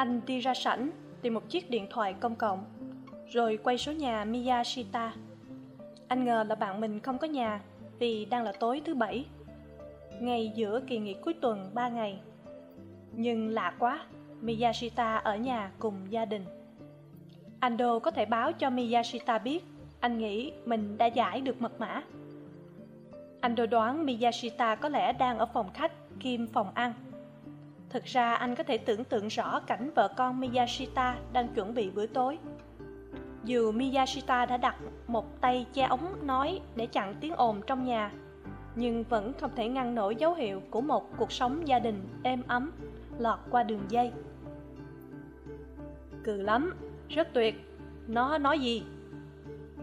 anh đi ra sảnh, tìm một chiếc điện thoại công cộng, rồi quay số nhà Miyashita. Anh ngờ là bạn mình không có nhà, vì đang là tối thứ bảy, ngay giữa kỳ nghỉ cuối tuần ba ngày. Nhưng lạ quá, miyashita ở nhà cùng gia đình. Ando có thể báo cho miyashita biết, anh nghĩ mình đã giải được mật mã. Ando đoán miyashita có lẽ đang ở phòng khách kim phòng ăn thực ra, anh có thể tưởng tượng rõ cảnh vợ con miyashita đang chuẩn bị bữa tối. Dù miyashita đã đặt một tay che ống nói để chặn tiếng ồn trong nhà, nhưng vẫn không thể ngăn nổi dấu hiệu của một cuộc sống gia đình êm ấm lọt qua đường dây. Cừ lắm, rất tuyệt. Nó nói gì?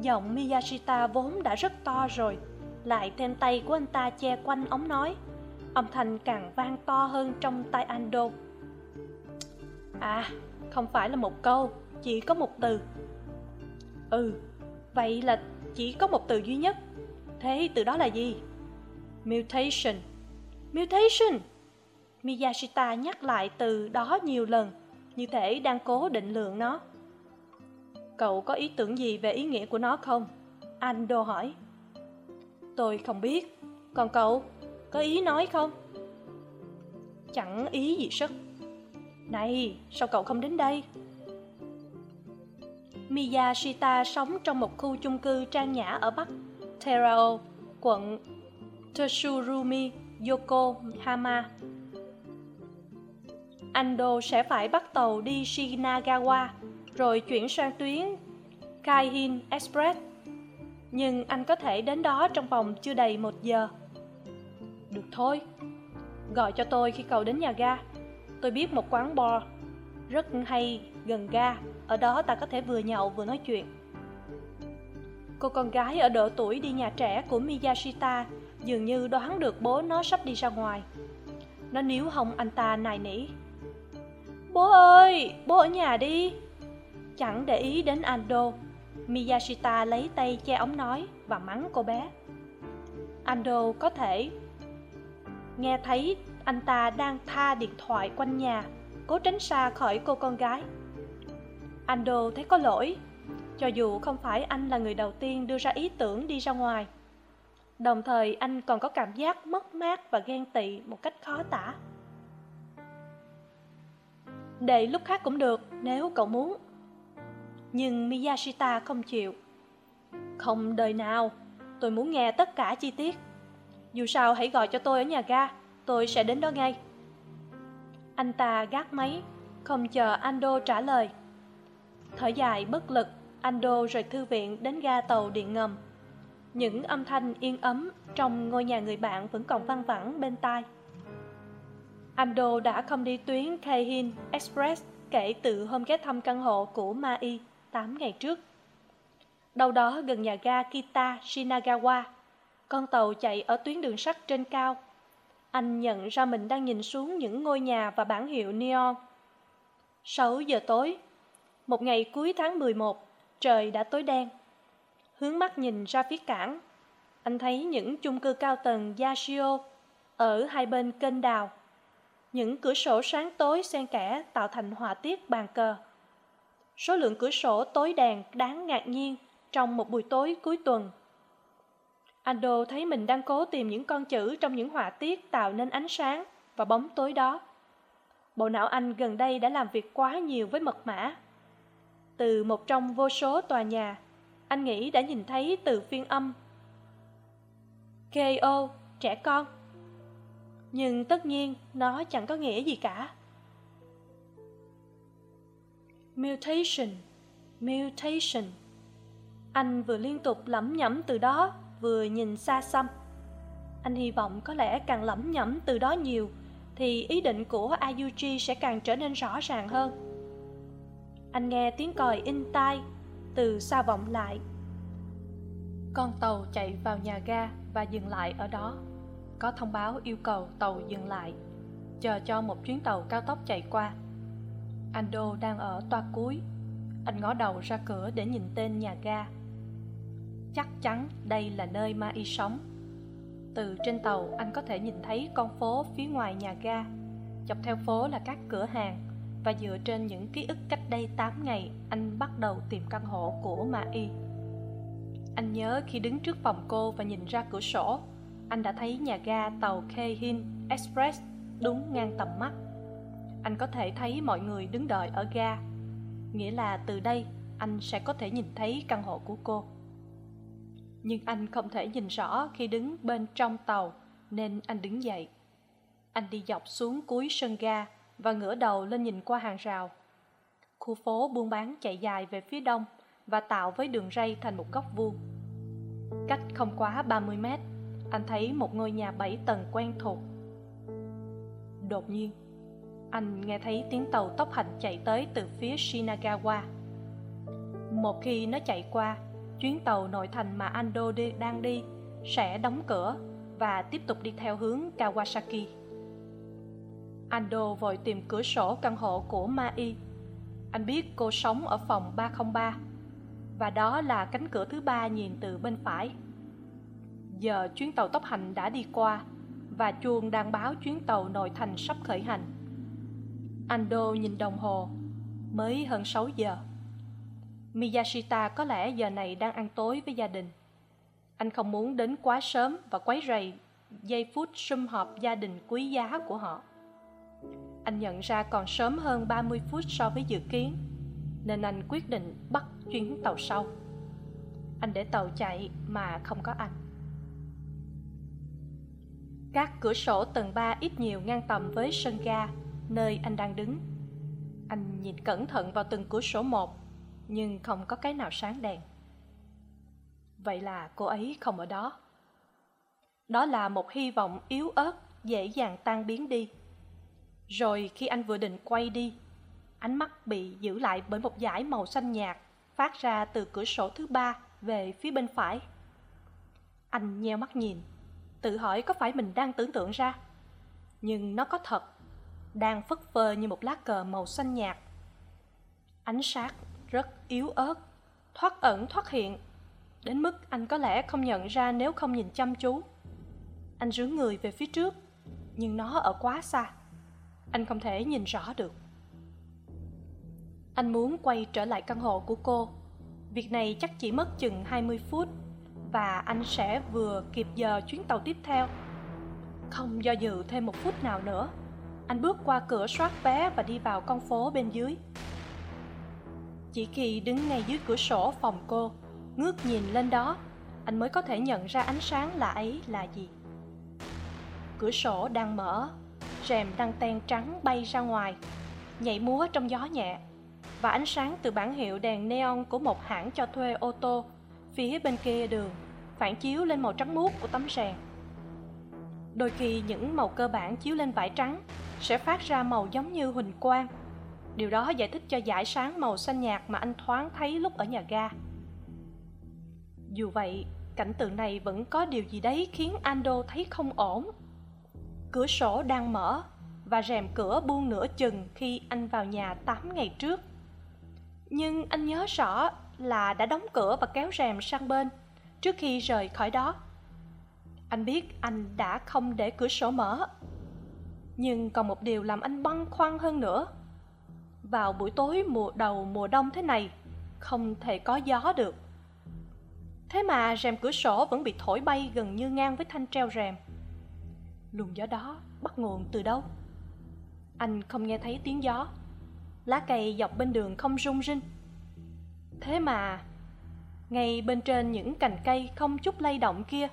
Giọng miyashita vốn đã rất to rồi, lại thêm tay của anh ta che quanh ống nói âm thanh càng vang to hơn trong tai ando. À không phải là một câu, chỉ có một từ. Ừ vậy là chỉ có một từ duy nhất. Thế từ đó là gì? Mutation. Mutation? Miyashita nhắc lại từ đó nhiều lần, như thể đang cố định lượng nó. Cậu có ý tưởng gì về ý nghĩa của nó không? Ando hỏi. Tôi không biết. Còn cậu? Có ý nói không? Chẳng ý gì sức này, sao cậu không đến đây? Miyashita sống trong một khu chung cư trang nhã ở bắc terao quận tsurumi yokohama. Ando sẽ phải bắt tàu đi shinagawa, rồi chuyển sang tuyến kaihin express. Nhưng anh có thể đến đó trong vòng chưa đầy một giờ được thôi. Gọi cho tôi khi cậu đến nhà ga. Tôi biết một quán bar rất hay gần ga. Ở đó ta có thể vừa nhậu vừa nói chuyện. Cô con gái ở độ tuổi đi nhà trẻ của miyashita dường như đoán được bố nó sắp đi ra ngoài. Nó níu hông anh ta nài nỉ. Bố ơi, bố ở nhà đi. Chẳng để ý đến ando, miyashita lấy tay che ống nói và mắng cô bé. Ando có thể nghe thấy anh ta đang tha điện thoại quanh nhà, cố tránh xa khỏi cô con gái. Ando thấy có lỗi, cho dù không phải anh là người đầu tiên đưa ra ý tưởng đi ra ngoài. Đồng thời, anh còn có cảm giác mất mát và ghen tị một cách khó tả. Để lúc khác cũng được, nếu cậu muốn. Nhưng miyashita không chịu. Không đời nào, tôi muốn nghe tất cả chi tiết dù sao hãy gọi cho tôi ở nhà ga, tôi sẽ đến đó ngay. Anh ta gác máy, không chờ ando trả lời. Thở dài bất lực, ando rời thư viện đến ga tàu điện ngầm. Những âm thanh yên ấm trong ngôi nhà người bạn vẫn còn văng vẳng bên tai. Ando đã không đi tuyến keihin express kể từ hôm ghé thăm căn hộ của mai tám ngày trước. Đâu đó gần nhà ga kita shinagawa con tàu chạy ở tuyến đường sắt trên cao. Anh nhận ra mình đang nhìn xuống những ngôi nhà và bản hiệu neon. Sáu giờ tối, một ngày cuối tháng mười một, trời đã tối đen. Hướng mắt nhìn ra phía cảng, anh thấy những chung cư cao tầng yashio ở hai bên kênh đào. Những cửa sổ sáng tối xen kẽ tạo thành họa tiết bàn cờ. Số lượng cửa sổ tối đèn đáng ngạc nhiên trong một buổi tối cuối tuần ando thấy mình đang cố tìm những con chữ trong những họa tiết tạo nên ánh sáng và bóng tối đó. Bộ não anh gần đây đã làm việc quá nhiều với mật mã. Từ một trong vô số tòa nhà, anh nghĩ đã nhìn thấy từ phiên âm. Ko trẻ con. Nhưng tất nhiên, nó chẳng có nghĩa gì cả. Mutation mutation. Anh vừa liên tục lẩm nhẩm từ đó vừa nhìn xa xăm. Anh hy vọng có lẽ càng lẩm nhẩm từ đó nhiều, thì ý định của ayuji sẽ càng trở nên rõ ràng hơn. Anh nghe tiếng còi in tai từ xa vọng lại. Con tàu chạy vào nhà ga và dừng lại ở đó. Có thông báo yêu cầu tàu dừng lại, chờ cho một chuyến tàu cao tốc chạy qua. Ando đang ở toa cuối. Anh ngó đầu ra cửa để nhìn tên nhà ga chắc chắn đây là nơi ma y sống. Từ trên tàu, anh có thể nhìn thấy con phố phía ngoài nhà ga. Dọc theo phố là các cửa hàng, và dựa trên những ký ức cách đây tám ngày, anh bắt đầu tìm căn hộ của ma y. Anh nhớ khi đứng trước phòng cô và nhìn ra cửa sổ, anh đã thấy nhà ga tàu Kehin Express đúng ngang tầm mắt. Anh có thể thấy mọi người đứng đợi ở ga, nghĩa là từ đây anh sẽ có thể nhìn thấy căn hộ của cô nhưng anh không thể nhìn rõ khi đứng bên trong tàu, nên anh đứng dậy. Anh đi dọc xuống cuối sân ga và ngửa đầu lên nhìn qua hàng rào. Khu phố buôn bán chạy dài về phía đông và tạo với đường ray thành một góc vuông. Cách không quá ba mươi mét, anh thấy một ngôi nhà bảy tầng quen thuộc. Đột nhiên, anh nghe thấy tiếng tàu tốc hành chạy tới từ phía shinagawa. Một khi nó chạy qua chuyến tàu nội thành mà ando đi, đang đi sẽ đóng cửa và tiếp tục đi theo hướng kawasaki. Ando vội tìm cửa sổ căn hộ của mai. Anh biết cô sống ở phòng 303 và đó là cánh cửa thứ ba nhìn từ bên phải. Giờ chuyến tàu tốc hành đã đi qua và chuông đang báo chuyến tàu nội thành sắp khởi hành. Ando nhìn đồng hồ mới hơn sáu giờ miyashita có lẽ giờ này đang ăn tối với gia đình. Anh không muốn đến quá sớm và quấy rầy giây phút sum họp gia đình quý giá của họ. Anh nhận ra còn sớm hơn ba mươi phút so với dự kiến, nên anh quyết định bắt chuyến tàu sau. Anh để tàu chạy mà không có anh. Các cửa sổ tầng ba ít nhiều ngang tầm với sân ga nơi anh đang đứng. Anh nhìn cẩn thận vào từng cửa sổ một nhưng không có cái nào sáng đèn. Vậy là cô ấy không ở đó. Đó là một hy vọng yếu ớt, dễ dàng tan biến đi. Rồi khi anh vừa định quay đi, ánh mắt bị giữ lại bởi một dải màu xanh nhạt phát ra từ cửa sổ thứ ba về phía bên phải. Anh nheo mắt nhìn, tự hỏi có phải mình đang tưởng tượng ra. Nhưng nó có thật, đang phất phơ như một lá cờ màu xanh nhạt. Ánh sáng rất yếu ớt, thoát ẩn, thoát hiện. Đến mức anh có lẽ không nhận ra nếu không nhìn chăm chú. Anh rướng người về phía trước, nhưng nó ở quá xa. Anh không thể nhìn rõ được. Anh muốn quay trở lại căn hộ của cô. Việc này chắc chỉ mất chừng hai mươi phút, và anh sẽ vừa kịp giờ chuyến tàu tiếp theo. Không do dự thêm một phút nào nữa, anh bước qua cửa soát vé và đi vào con phố bên dưới chỉ khi đứng ngay dưới cửa sổ phòng cô, ngước nhìn lên đó. Anh mới có thể nhận ra ánh sáng là ấy là gì. Cửa sổ đang mở, rèm đăng ten trắng bay ra ngoài, nhảy múa trong gió nhẹ, và ánh sáng từ bản hiệu đèn neon của một hãng cho thuê ô tô phía bên kia đường phản chiếu lên màu trắng muốt của tấm rèn đôi khi những màu cơ bản chiếu lên vải trắng sẽ phát ra màu giống như huỳnh quang điều đó giải thích cho dải sáng màu xanh nhạt mà anh thoáng thấy lúc ở nhà ga. Dù vậy, cảnh tượng này vẫn có điều gì đấy khiến ando thấy không ổn. Cửa sổ đang mở và rèm cửa buông nửa chừng khi anh vào nhà tám ngày trước. Nhưng anh nhớ rõ là đã đóng cửa và kéo rèm sang bên trước khi rời khỏi đó. Anh biết anh đã không để cửa sổ mở, nhưng còn một điều làm anh băn khoăn hơn nữa vào buổi tối mùa đầu mùa đông thế này, không thể có gió được. Thế mà rèm cửa sổ vẫn bị thổi bay gần như ngang với thanh treo rèm. Luồng gió đó bắt nguồn từ đâu? Anh không nghe thấy tiếng gió. Lá cây dọc bên đường không rung rinh. Thế mà, ngay bên trên những cành cây không chút lay động kia,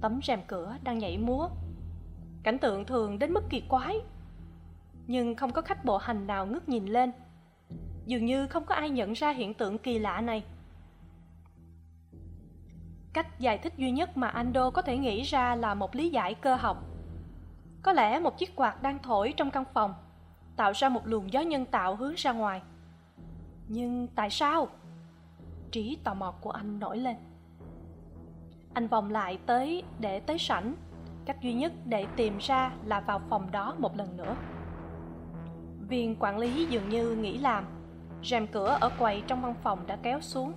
tấm rèm cửa đang nhảy múa. Cảnh tượng thường đến mức kỳ quái nhưng không có khách bộ hành nào ngước nhìn lên. Dường như không có ai nhận ra hiện tượng kỳ lạ này. Cách giải thích duy nhất mà ando có thể nghĩ ra là một lý giải cơ học. Có lẽ một chiếc quạt đang thổi trong căn phòng, tạo ra một luồng gió nhân tạo hướng ra ngoài. Nhưng tại sao? Trí tò mò của anh nổi lên. Anh vòng lại tới để tới sảnh. Cách duy nhất để tìm ra là vào phòng đó một lần nữa viên quản lý dường như nghỉ làm. Rèm cửa ở quầy trong văn phòng đã kéo xuống.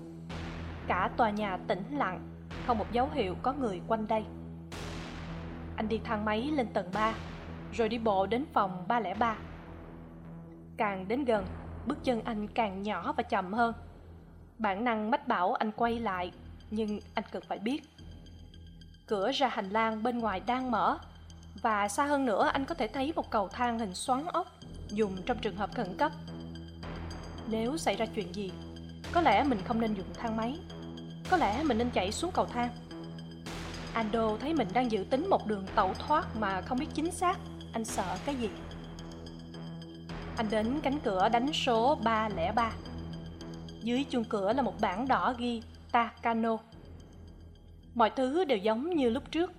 Cả tòa nhà tĩnh lặng, không một dấu hiệu có người quanh đây. Anh đi thang máy lên tầng ba, rồi đi bộ đến phòng ba lẻ ba. Càng đến gần, bước chân anh càng nhỏ và chậm hơn. Bản năng mách bảo anh quay lại, nhưng anh cần phải biết. Cửa ra hành lang bên ngoài đang mở, và xa hơn nữa anh có thể thấy một cầu thang hình xoắn ốc dùng trong trường hợp khẩn cấp. Nếu xảy ra chuyện gì, có lẽ mình không nên dùng thang máy. Có lẽ mình nên chạy xuống cầu thang. Ando thấy mình đang dự tính một đường tẩu thoát mà không biết chính xác, anh sợ cái gì? Anh đến cánh cửa đánh số ba lẻ ba. Dưới chuông cửa là một bảng đỏ ghi takano. Mọi thứ đều giống như lúc trước.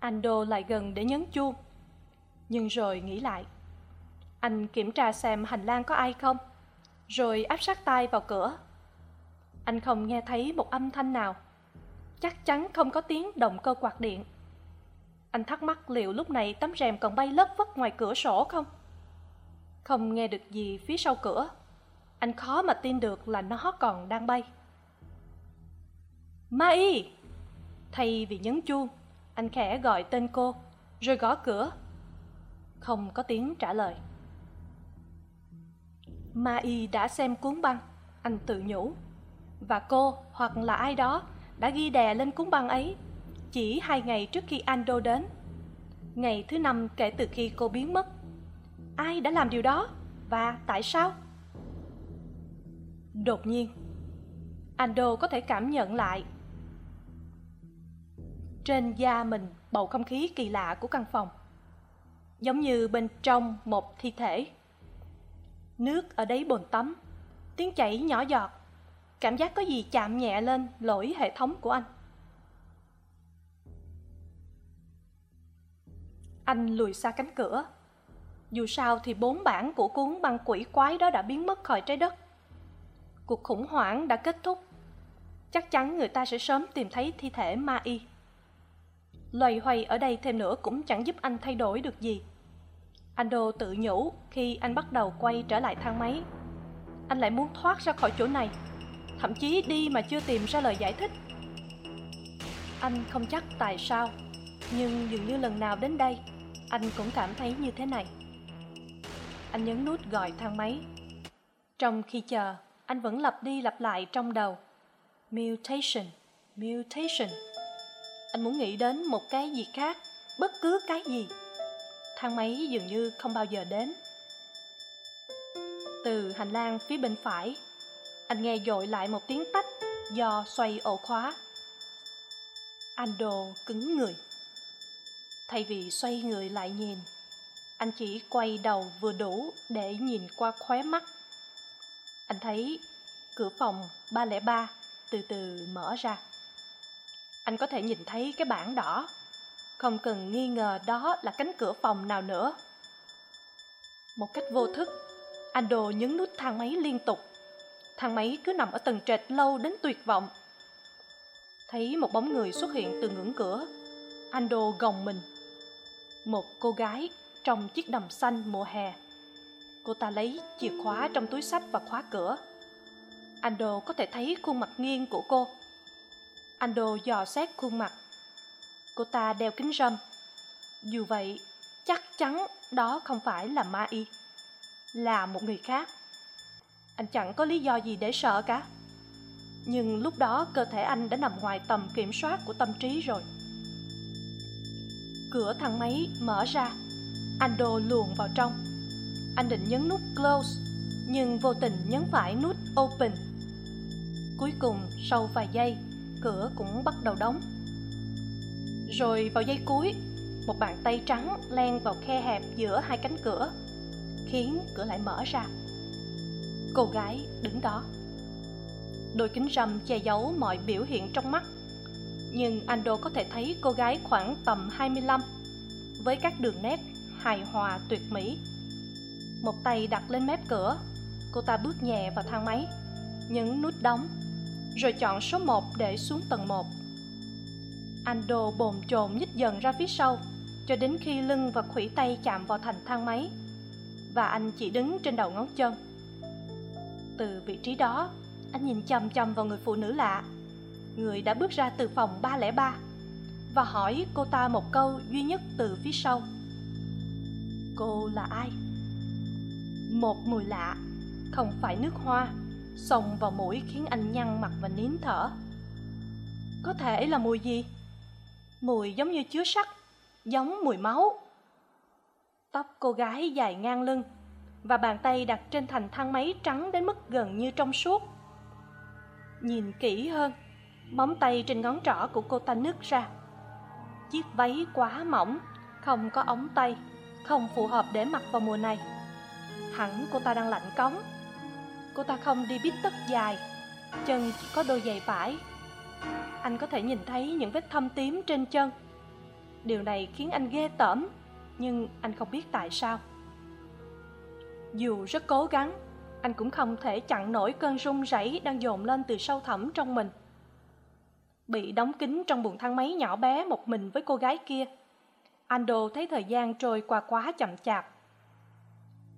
Ando lại gần để nhấn chuông. Nhưng rồi nghĩ lại anh kiểm tra xem hành lang có ai không, rồi áp sát tay vào cửa. Anh không nghe thấy một âm thanh nào. Chắc chắn không có tiếng động cơ quạt điện. Anh thắc mắc liệu lúc này tấm rèm còn bay lất vất ngoài cửa sổ không? Không nghe được gì phía sau cửa. Anh khó mà tin được là nó còn đang bay. Mai thay vì nhấn chuông, anh khẽ gọi tên cô, rồi gõ cửa. Không có tiếng trả lời ma y đã xem cuốn băng, anh tự nhủ. Và cô, hoặc là ai đó, đã ghi đè lên cuốn băng ấy, chỉ hai ngày trước khi ando đến. Ngày thứ năm kể từ khi cô biến mất. Ai đã làm điều đó và tại sao? Đột nhiên, ando có thể cảm nhận lại. Trên da mình bầu không khí kỳ lạ của căn phòng, giống như bên trong một thi thể nước ở đáy bồn tắm. Tiếng chảy nhỏ giọt. Cảm giác có gì chạm nhẹ lên lỗi hệ thống của anh. Anh lùi xa cánh cửa. Dù sao thì bốn bản của cuốn băng quỷ quái đó đã biến mất khỏi trái đất. Cuộc khủng hoảng đã kết thúc. Chắc chắn người ta sẽ sớm tìm thấy thi thể ma y. Loay hoay ở đây thêm nữa cũng chẳng giúp anh thay đổi được gì ando tự nhủ khi anh bắt đầu quay trở lại thang máy. Anh lại muốn thoát ra khỏi chỗ này, thậm chí đi mà chưa tìm ra lời giải thích. Anh không chắc tại sao, nhưng dường như lần nào đến đây, anh cũng cảm thấy như thế này. Anh nhấn nút gọi thang máy. Trong khi chờ, anh vẫn lặp đi lặp lại trong đầu. Mutation mutation. Anh muốn nghĩ đến một cái gì khác, bất cứ cái gì thang máy dường như không bao giờ đến. Từ hành lang phía bên phải, anh nghe dội lại một tiếng tách do xoay ổ khóa. Anh đồ cứng người. Thay vì xoay người lại nhìn, anh chỉ quay đầu vừa đủ để nhìn qua khóe mắt. Anh thấy cửa phòng ba lẻ ba từ từ mở ra. Anh có thể nhìn thấy cái bảng đỏ không cần nghi ngờ đó là cánh cửa phòng nào nữa. Một cách vô thức anh đồ nhấn nút thang máy liên tục. Thang máy cứ nằm ở tầng trệt lâu đến tuyệt vọng. Thấy một bóng người xuất hiện từ ngưỡng cửa anh đồ gồng mình. Một cô gái trong chiếc đầm xanh mùa hè. Cô ta lấy chìa khóa trong túi sách và khóa cửa. Ando có thể thấy khuôn mặt nghiêng của cô. Ando dò xét khuôn mặt cô ta đeo kính râm. Dù vậy, chắc chắn đó không phải là ma y, là một người khác. Anh chẳng có lý do gì để sợ cả. Nhưng lúc đó cơ thể anh đã nằm ngoài tầm kiểm soát của tâm trí rồi. Cửa thang máy mở ra anh đồ luồn vào trong. Anh định nhấn nút close, nhưng vô tình nhấn phải nút open. Cuối cùng, sau vài giây, cửa cũng bắt đầu đóng rồi vào giây cuối, một bàn tay trắng len vào khe hẹp giữa hai cánh cửa, khiến cửa lại mở ra. Cô gái đứng đó. Đôi kính râm che giấu mọi biểu hiện trong mắt, nhưng ando có thể thấy cô gái khoảng tầm 25 với các đường nét hài hòa tuyệt mỹ. Một tay đặt lên mép cửa, cô ta bước nhẹ vào thang máy, nhấn nút đóng, rồi chọn số một để xuống tầng một ando bồn chồn nhích dần ra phía sau, cho đến khi lưng và khuỷu tay chạm vào thành thang máy, và anh chỉ đứng trên đầu ngón chân. Từ vị trí đó, anh nhìn chằm chằm vào người phụ nữ lạ. Người đã bước ra từ phòng ba lẻ ba và hỏi cô ta một câu duy nhất từ phía sau. Cô là ai? Một mùi lạ, không phải nước hoa, xông vào mũi khiến anh nhăn mặt và nín thở. Có thể là mùi gì? Mùi giống như chứa sắt giống mùi máu. Tóc cô gái dài ngang lưng và bàn tay đặt trên thành thang máy trắng đến mức gần như trong suốt. Nhìn kỹ hơn, móng tay trên ngón trỏ của cô ta nứt ra. Chiếc váy quá mỏng, không có ống tay, không phù hợp để mặc vào mùa này. Hẳn cô ta đang lạnh cống. Cô ta không đi bít tất dài, chân chỉ có đôi giày vải anh có thể nhìn thấy những vết thâm tím trên chân. Điều này khiến anh ghê tởm, nhưng anh không biết tại sao. Dù rất cố gắng, anh cũng không thể chặn nổi cơn run rẩy đang dồn lên từ sâu thẳm trong mình. Bị đóng kín trong buồng thang máy nhỏ bé một mình với cô gái kia, ando thấy thời gian trôi qua quá chậm chạp.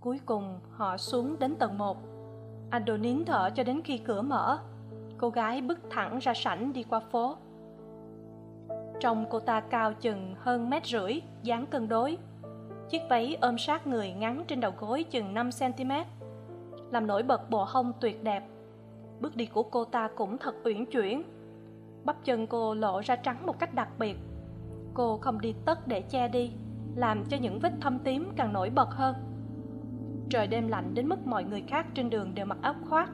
Cuối cùng họ xuống đến tầng một. Ando nín thở cho đến khi cửa mở cô gái bước thẳng ra sảnh đi qua phố. Trông cô ta cao chừng hơn mét rưỡi, dáng cân đối. Chiếc váy ôm sát người ngắn trên đầu gối chừng năm cm làm nổi bật bộ hông tuyệt đẹp. Bước đi của cô ta cũng thật uyển chuyển. Bắp chân cô lộ ra trắng một cách đặc biệt. Cô không đi tất để che đi, làm cho những vết thâm tím càng nổi bật hơn. Trời đêm lạnh đến mức mọi người khác trên đường đều mặc áo khoác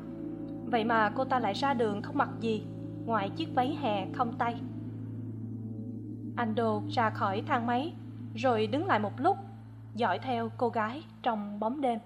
vậy mà cô ta lại ra đường không mặc gì, ngoài chiếc váy hè không tay. Anh đô ra khỏi thang máy, rồi đứng lại một lúc, dõi theo cô gái trong bóng đêm.